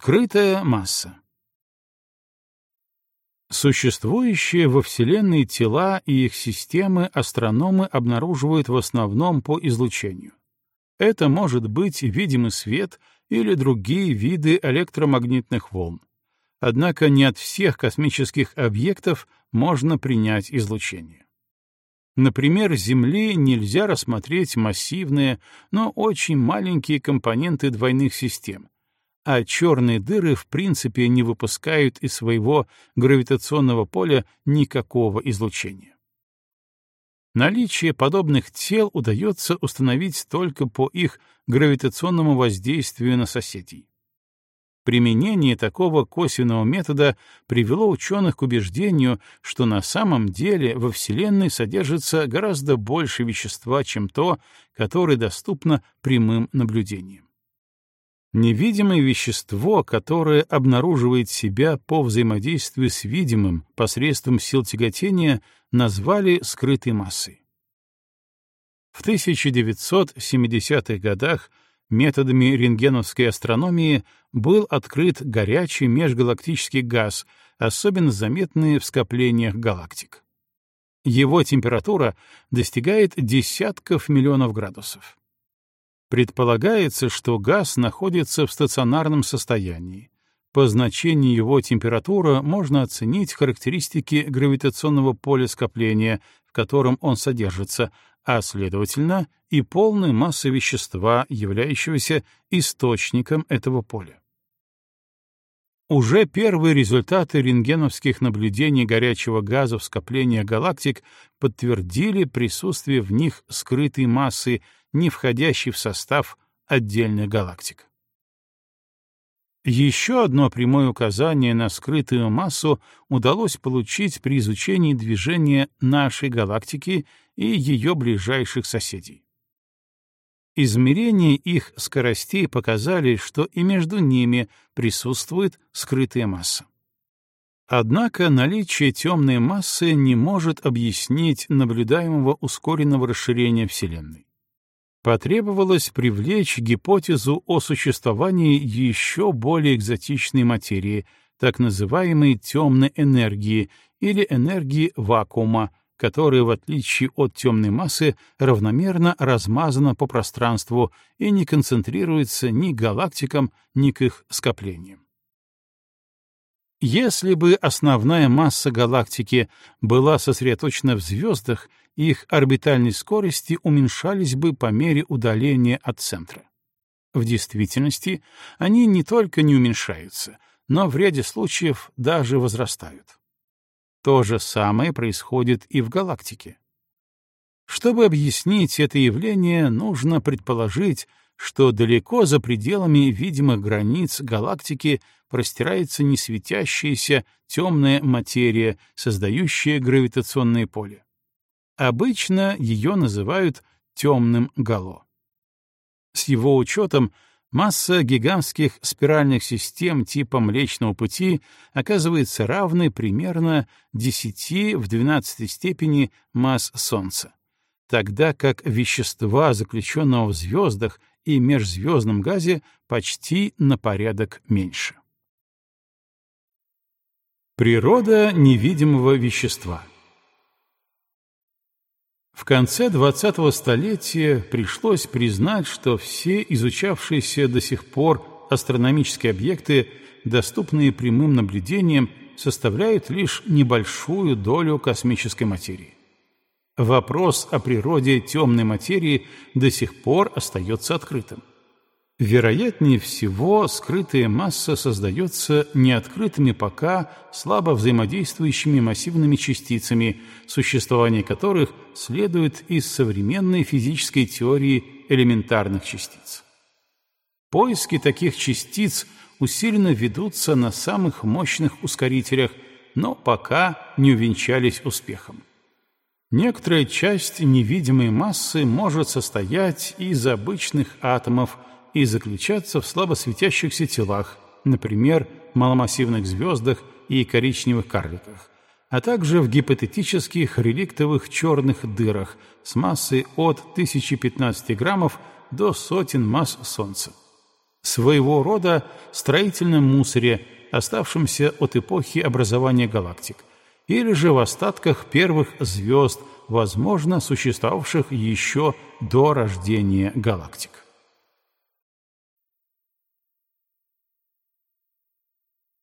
Скрытая масса. Существующие во Вселенной тела и их системы астрономы обнаруживают в основном по излучению. Это может быть видимый свет или другие виды электромагнитных волн. Однако не от всех космических объектов можно принять излучение. Например, Земли нельзя рассмотреть массивные, но очень маленькие компоненты двойных систем, а черные дыры в принципе не выпускают из своего гравитационного поля никакого излучения. Наличие подобных тел удается установить только по их гравитационному воздействию на соседей. Применение такого косвенного метода привело ученых к убеждению, что на самом деле во Вселенной содержится гораздо больше вещества, чем то, которое доступно прямым наблюдением. Невидимое вещество, которое обнаруживает себя по взаимодействию с видимым посредством сил тяготения, назвали скрытой массой. В 1970-х годах методами рентгеновской астрономии был открыт горячий межгалактический газ, особенно заметный в скоплениях галактик. Его температура достигает десятков миллионов градусов. Предполагается, что газ находится в стационарном состоянии. По значению его температура можно оценить характеристики гравитационного поля скопления, в котором он содержится, а, следовательно, и полной массы вещества, являющегося источником этого поля. Уже первые результаты рентгеновских наблюдений горячего газа в скоплениях галактик подтвердили присутствие в них скрытой массы, не входящей в состав отдельных галактик. Еще одно прямое указание на скрытую массу удалось получить при изучении движения нашей галактики и ее ближайших соседей. Измерения их скоростей показали, что и между ними присутствует скрытая масса. Однако наличие темной массы не может объяснить наблюдаемого ускоренного расширения Вселенной. Потребовалось привлечь гипотезу о существовании еще более экзотичной материи, так называемой темной энергии или энергии вакуума, которая, в отличие от темной массы, равномерно размазана по пространству и не концентрируется ни к галактикам, ни к их скоплениям. Если бы основная масса галактики была сосредоточена в звездах, их орбитальные скорости уменьшались бы по мере удаления от центра. В действительности они не только не уменьшаются, но в ряде случаев даже возрастают. То же самое происходит и в галактике. Чтобы объяснить это явление, нужно предположить, что далеко за пределами видимых границ галактики простирается несветящаяся темная материя, создающая гравитационное поле. Обычно ее называют темным гало. С его учетом масса гигантских спиральных систем типа Млечного Пути оказывается равной примерно 10 в 12 степени масс Солнца, тогда как вещества, заключенного в звездах и межзвездном газе, почти на порядок меньше. Природа невидимого вещества — в конце 20-го столетия пришлось признать, что все изучавшиеся до сих пор астрономические объекты, доступные прямым наблюдением, составляют лишь небольшую долю космической материи. Вопрос о природе темной материи до сих пор остается открытым. Вероятнее всего, скрытая масса создается неоткрытыми пока слабо взаимодействующими массивными частицами, существование которых следует из современной физической теории элементарных частиц. Поиски таких частиц усиленно ведутся на самых мощных ускорителях, но пока не увенчались успехом. Некоторая часть невидимой массы может состоять из обычных атомов, и заключаться в слабо светящихся телах, например, маломассивных звездах и коричневых карликах, а также в гипотетических реликтовых черных дырах с массой от 1015 граммов до сотен масс Солнца. своего рода строительном мусоре, оставшемся от эпохи образования галактик, или же в остатках первых звезд, возможно, существовавших еще до рождения галактик.